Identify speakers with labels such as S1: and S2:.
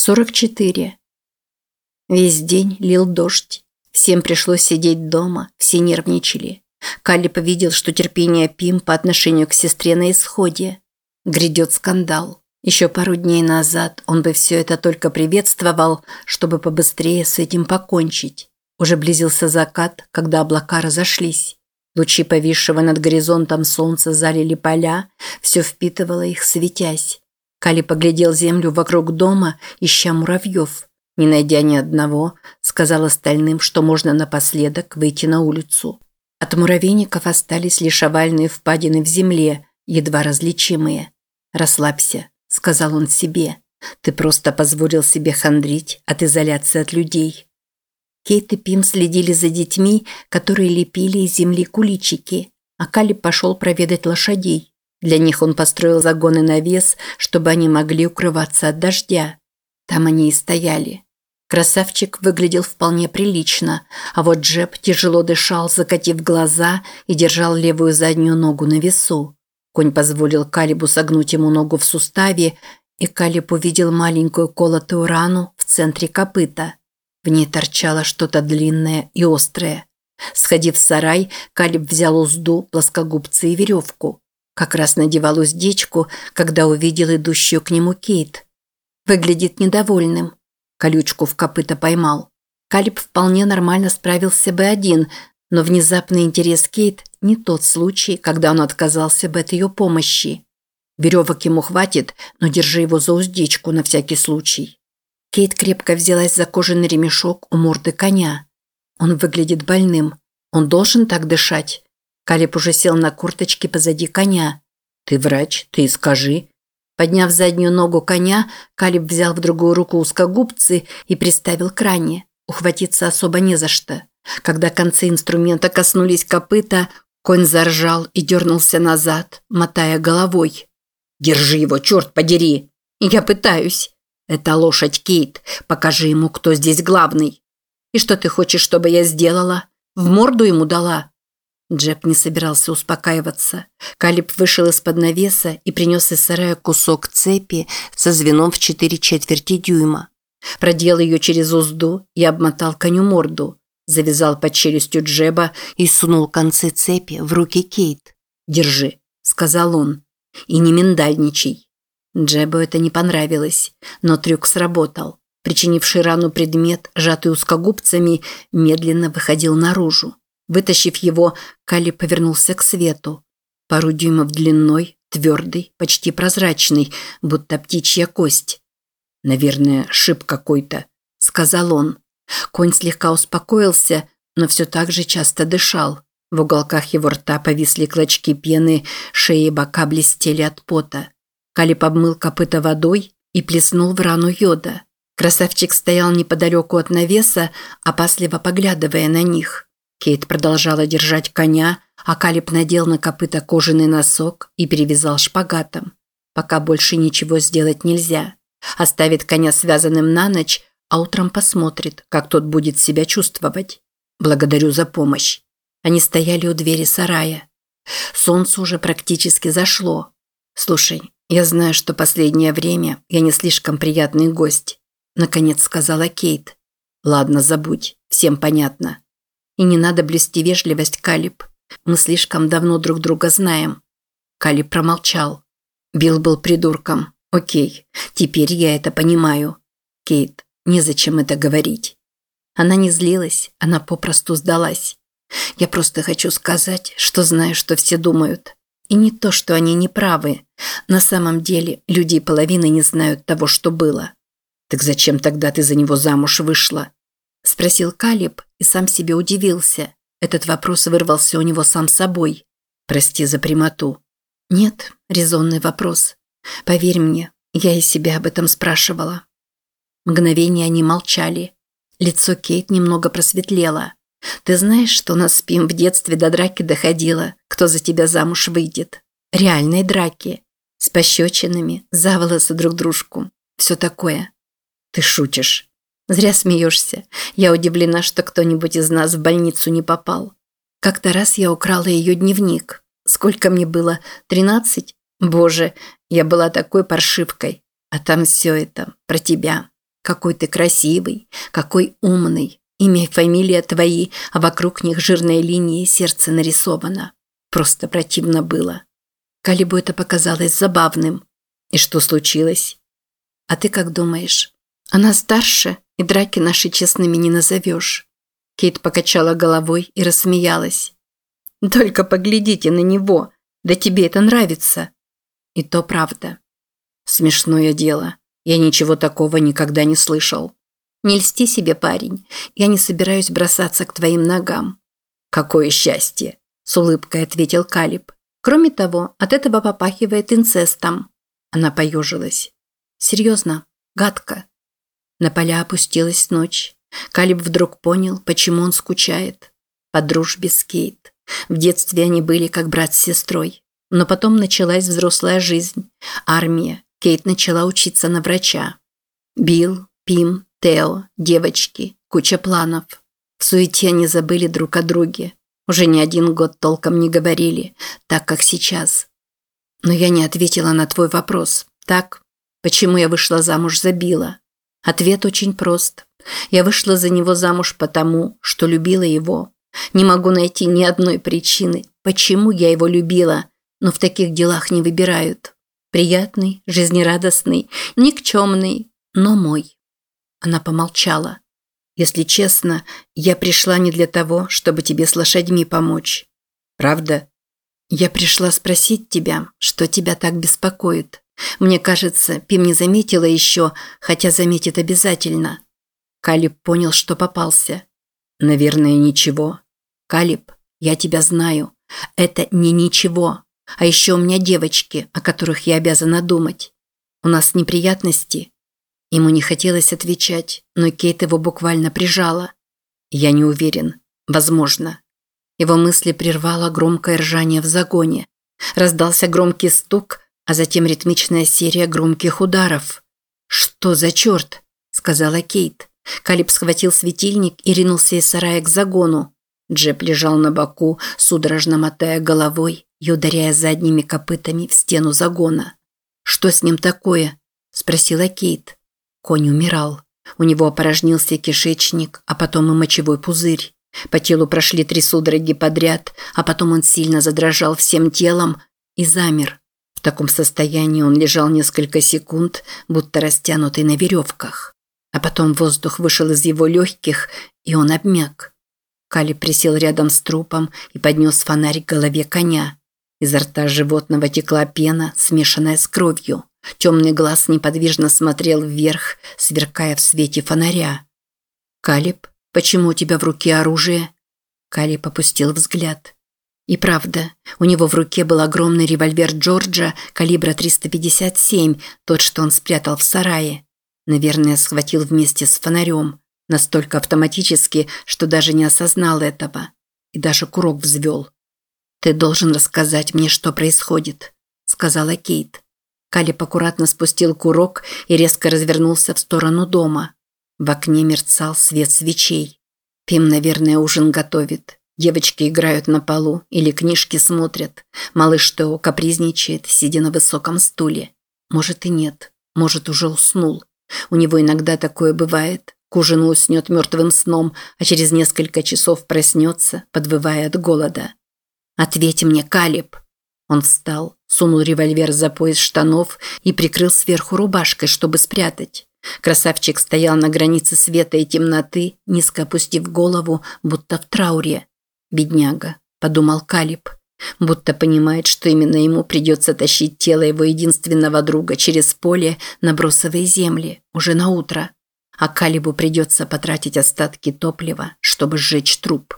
S1: 44. Весь день лил дождь. Всем пришлось сидеть дома, все нервничали. Калли повидел, что терпение Пим по отношению к сестре на исходе. Грядет скандал. Еще пару дней назад он бы все это только приветствовал, чтобы побыстрее с этим покончить. Уже близился закат, когда облака разошлись. Лучи повисшего над горизонтом солнца залили поля, все впитывало их, светясь. Кали поглядел землю вокруг дома, ища муравьев. Не найдя ни одного, сказал остальным, что можно напоследок выйти на улицу. От муравейников остались лишь овальные впадины в земле, едва различимые. «Расслабься», – сказал он себе. «Ты просто позволил себе хандрить от изоляции от людей». Кейт и Пим следили за детьми, которые лепили из земли куличики, а Кали пошел проведать лошадей. Для них он построил загоны на вес, чтобы они могли укрываться от дождя. Там они и стояли. Красавчик выглядел вполне прилично, а вот Джеб тяжело дышал, закатив глаза и держал левую заднюю ногу на весу. Конь позволил Калибу согнуть ему ногу в суставе, и Калиб увидел маленькую колотую рану в центре копыта. В ней торчало что-то длинное и острое. Сходив в сарай, Калиб взял узду, плоскогубцы и веревку. Как раз надевал уздечку, когда увидел идущую к нему Кейт. Выглядит недовольным. Колючку в копыта поймал. Калиб вполне нормально справился бы один, но внезапный интерес Кейт не тот случай, когда он отказался бы от ее помощи. Веревок ему хватит, но держи его за уздечку на всякий случай. Кейт крепко взялась за кожаный ремешок у морды коня. Он выглядит больным. Он должен так дышать. Калиб уже сел на курточке позади коня. «Ты врач, ты скажи». Подняв заднюю ногу коня, Калиб взял в другую руку узкогубцы и приставил к ране. Ухватиться особо не за что. Когда концы инструмента коснулись копыта, конь заржал и дернулся назад, мотая головой. «Держи его, черт подери!» «Я пытаюсь!» «Это лошадь Кейт. Покажи ему, кто здесь главный!» «И что ты хочешь, чтобы я сделала? В морду ему дала?» Джеб не собирался успокаиваться. Калиб вышел из-под навеса и принес из сарая кусок цепи со звеном в четыре четверти дюйма. Продел ее через узду и обмотал коню морду. Завязал под челюстью Джеба и сунул концы цепи в руки Кейт. «Держи», – сказал он. «И не миндальничай». Джебу это не понравилось, но трюк сработал. Причинивший рану предмет, сжатый узкогубцами, медленно выходил наружу. Вытащив его, Калли повернулся к свету. Пару дюймов длиной, твердый, почти прозрачный, будто птичья кость. «Наверное, шип какой-то», – сказал он. Конь слегка успокоился, но все так же часто дышал. В уголках его рта повисли клочки пены, шеи и бока блестели от пота. Калиб обмыл копыта водой и плеснул в рану йода. Красавчик стоял неподалеку от навеса, опасливо поглядывая на них. Кейт продолжала держать коня, а Калиб надел на копыта кожаный носок и перевязал шпагатом. Пока больше ничего сделать нельзя. Оставит коня связанным на ночь, а утром посмотрит, как тот будет себя чувствовать. Благодарю за помощь. Они стояли у двери сарая. Солнце уже практически зашло. Слушай, я знаю, что последнее время я не слишком приятный гость, наконец сказала Кейт. Ладно, забудь, всем понятно. И не надо блюсти вежливость, Калиб. Мы слишком давно друг друга знаем. Калиб промолчал. Билл был придурком. Окей, теперь я это понимаю. Кейт, незачем это говорить. Она не злилась, она попросту сдалась. Я просто хочу сказать, что знаю, что все думают. И не то, что они не правы. На самом деле, люди половины не знают того, что было. Так зачем тогда ты за него замуж вышла? Спросил Калиб и сам себе удивился. Этот вопрос вырвался у него сам собой. Прости за прямоту. Нет, резонный вопрос. Поверь мне, я и себя об этом спрашивала. Мгновение они молчали. Лицо Кейт немного просветлело. Ты знаешь, что нас спим в детстве до драки доходило, кто за тебя замуж выйдет? Реальной драки. С пощечинами, за волосы друг дружку. Все такое. Ты шутишь. Зря смеешься. Я удивлена, что кто-нибудь из нас в больницу не попал. Как-то раз я украла ее дневник. Сколько мне было? Тринадцать? Боже, я была такой паршивкой. А там все это про тебя. Какой ты красивый, какой умный. Имя и фамилия твои, а вокруг них жирной линией сердце нарисовано. Просто противно было. Калибу это показалось забавным. И что случилось? А ты как думаешь? Она старше, и драки наши честными не назовешь. Кейт покачала головой и рассмеялась. Только поглядите на него. Да тебе это нравится. И то правда. Смешное дело. Я ничего такого никогда не слышал. Не льсти себе, парень. Я не собираюсь бросаться к твоим ногам. Какое счастье, с улыбкой ответил Калиб. Кроме того, от этого попахивает инцестом. Она поежилась. Серьезно, гадко. На поля опустилась ночь. Калиб вдруг понял, почему он скучает. По дружбе с Кейт. В детстве они были как брат с сестрой. Но потом началась взрослая жизнь. Армия. Кейт начала учиться на врача. Билл, Пим, Тео, девочки, куча планов. В суете они забыли друг о друге. Уже не один год толком не говорили, так как сейчас. Но я не ответила на твой вопрос. Так, почему я вышла замуж за Билла? Ответ очень прост. Я вышла за него замуж потому, что любила его. Не могу найти ни одной причины, почему я его любила, но в таких делах не выбирают. Приятный, жизнерадостный, никчемный, но мой. Она помолчала. Если честно, я пришла не для того, чтобы тебе с лошадьми помочь. Правда? Я пришла спросить тебя, что тебя так беспокоит. Мне кажется, Пим не заметила еще, хотя заметит обязательно. Калиб понял, что попался. Наверное, ничего. Калиб, я тебя знаю. Это не ничего. А еще у меня девочки, о которых я обязана думать. У нас неприятности, Ему не хотелось отвечать, но Кейт его буквально прижала. «Я не уверен. Возможно». Его мысли прервало громкое ржание в загоне. Раздался громкий стук, а затем ритмичная серия громких ударов. «Что за черт?» – сказала Кейт. Калиб схватил светильник и ринулся из сарая к загону. Джеб лежал на боку, судорожно мотая головой и ударяя задними копытами в стену загона. «Что с ним такое?» – спросила Кейт. Конь умирал. У него опорожнился кишечник, а потом и мочевой пузырь. По телу прошли три судороги подряд, а потом он сильно задрожал всем телом и замер. В таком состоянии он лежал несколько секунд, будто растянутый на веревках. А потом воздух вышел из его легких, и он обмяк. Кали присел рядом с трупом и поднес фонарь к голове коня. Изо рта животного текла пена, смешанная с кровью. Темный глаз неподвижно смотрел вверх, сверкая в свете фонаря. «Калиб, почему у тебя в руке оружие?» Калиб опустил взгляд. И правда, у него в руке был огромный револьвер Джорджа калибра 357, тот, что он спрятал в сарае. Наверное, схватил вместе с фонарем. Настолько автоматически, что даже не осознал этого. И даже курок взвел. «Ты должен рассказать мне, что происходит», – сказала Кейт. Калиб аккуратно спустил курок и резко развернулся в сторону дома. В окне мерцал свет свечей. Пим, наверное, ужин готовит. Девочки играют на полу или книжки смотрят. Малыш Тео капризничает, сидя на высоком стуле. Может и нет. Может, уже уснул. У него иногда такое бывает. К ужину уснет мертвым сном, а через несколько часов проснется, подвывая от голода. «Ответь мне, Калиб!» Он встал, сунул револьвер за пояс штанов и прикрыл сверху рубашкой, чтобы спрятать. Красавчик стоял на границе света и темноты, низко опустив голову, будто в трауре. «Бедняга», – подумал Калиб, будто понимает, что именно ему придется тащить тело его единственного друга через поле на бросовые земли уже на утро. А Калибу придется потратить остатки топлива, чтобы сжечь труп.